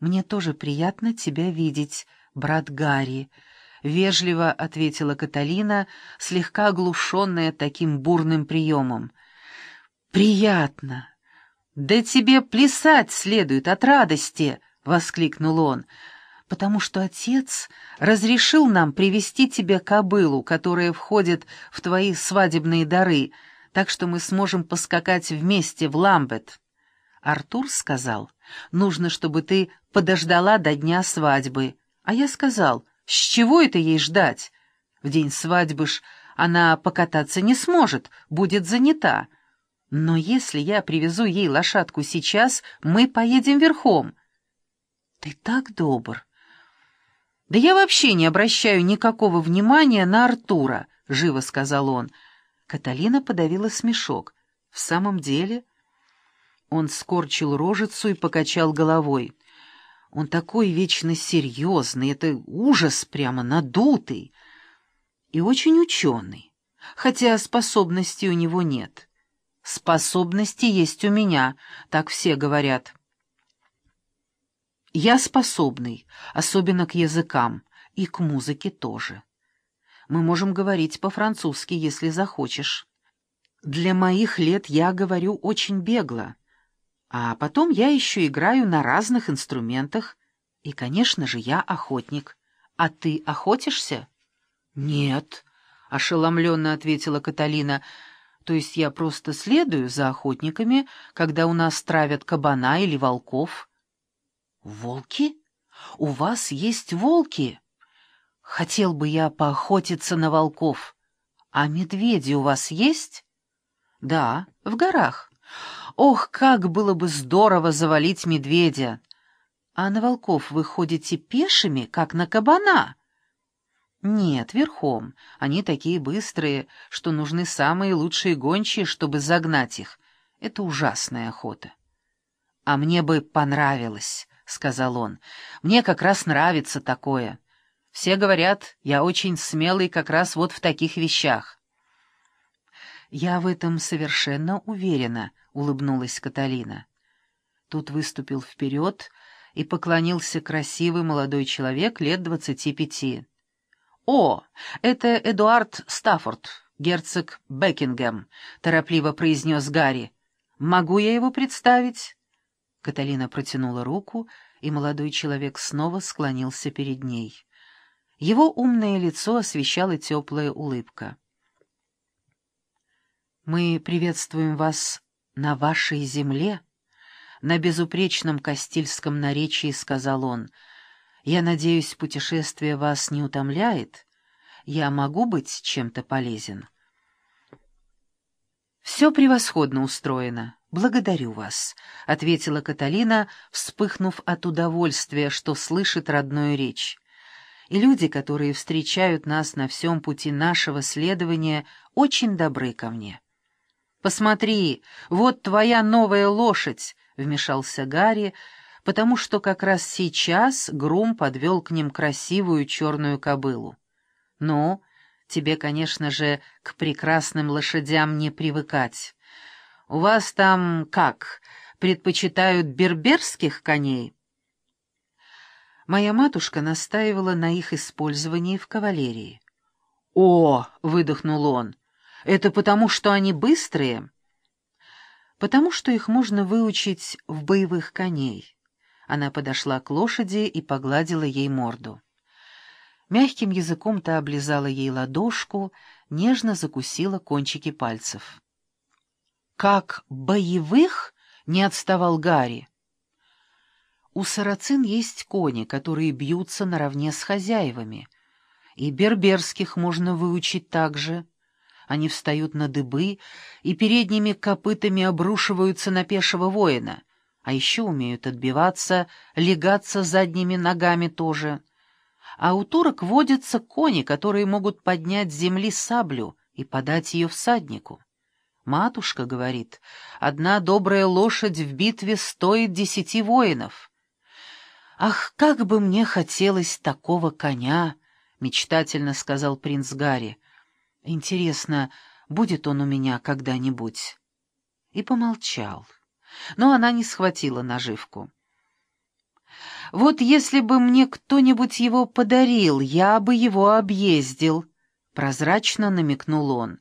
«Мне тоже приятно тебя видеть, брат Гарри», — вежливо ответила Каталина, слегка оглушенная таким бурным приемом. «Приятно! Да тебе плясать следует от радости!» — воскликнул он. «Потому что отец разрешил нам привести тебе кобылу, которая входит в твои свадебные дары, так что мы сможем поскакать вместе в Ламбет». Артур сказал, «Нужно, чтобы ты подождала до дня свадьбы». А я сказал, «С чего это ей ждать? В день свадьбы ж она покататься не сможет, будет занята. Но если я привезу ей лошадку сейчас, мы поедем верхом». «Ты так добр». «Да я вообще не обращаю никакого внимания на Артура», — живо сказал он. Каталина подавила смешок. «В самом деле...» Он скорчил рожицу и покачал головой. Он такой вечно серьезный, это ужас прямо надутый. И очень ученый, хотя способностей у него нет. Способности есть у меня, так все говорят. Я способный, особенно к языкам, и к музыке тоже. Мы можем говорить по-французски, если захочешь. Для моих лет я говорю очень бегло. А потом я еще играю на разных инструментах. И, конечно же, я охотник. А ты охотишься? Нет, — ошеломленно ответила Каталина. То есть я просто следую за охотниками, когда у нас травят кабана или волков. Волки? У вас есть волки? Хотел бы я поохотиться на волков. А медведи у вас есть? Да, в горах. Ох, как было бы здорово завалить медведя! А на волков вы ходите пешими, как на кабана? Нет, верхом. Они такие быстрые, что нужны самые лучшие гончие, чтобы загнать их. Это ужасная охота. А мне бы понравилось, — сказал он. Мне как раз нравится такое. Все говорят, я очень смелый как раз вот в таких вещах. Я в этом совершенно уверена, — улыбнулась Каталина. Тут выступил вперед и поклонился красивый молодой человек лет двадцати пяти. «О, это Эдуард Стаффорд, герцог Бекингем», — торопливо произнес Гарри. «Могу я его представить?» Каталина протянула руку, и молодой человек снова склонился перед ней. Его умное лицо освещала теплая улыбка. «Мы приветствуем вас «На вашей земле?» На безупречном кастильском наречии сказал он. «Я надеюсь, путешествие вас не утомляет? Я могу быть чем-то полезен?» «Все превосходно устроено. Благодарю вас», — ответила Каталина, вспыхнув от удовольствия, что слышит родную речь. «И люди, которые встречают нас на всем пути нашего следования, очень добры ко мне». «Посмотри, вот твоя новая лошадь!» — вмешался Гарри, потому что как раз сейчас Грум подвел к ним красивую черную кобылу. «Ну, тебе, конечно же, к прекрасным лошадям не привыкать. У вас там как, предпочитают берберских коней?» Моя матушка настаивала на их использовании в кавалерии. «О!» — выдохнул он. Это потому, что они быстрые? Потому что их можно выучить в боевых коней. Она подошла к лошади и погладила ей морду. Мягким языком-то облизала ей ладошку, нежно закусила кончики пальцев. «Как боевых?» — не отставал Гарри. У сарацин есть кони, которые бьются наравне с хозяевами, и берберских можно выучить так же. Они встают на дыбы и передними копытами обрушиваются на пешего воина, а еще умеют отбиваться, легаться задними ногами тоже. А у турок водятся кони, которые могут поднять с земли саблю и подать ее всаднику. Матушка говорит, одна добрая лошадь в битве стоит десяти воинов. «Ах, как бы мне хотелось такого коня!» — мечтательно сказал принц Гарри. Интересно, будет он у меня когда-нибудь? И помолчал. Но она не схватила наживку. Вот если бы мне кто-нибудь его подарил, я бы его объездил», — прозрачно намекнул он.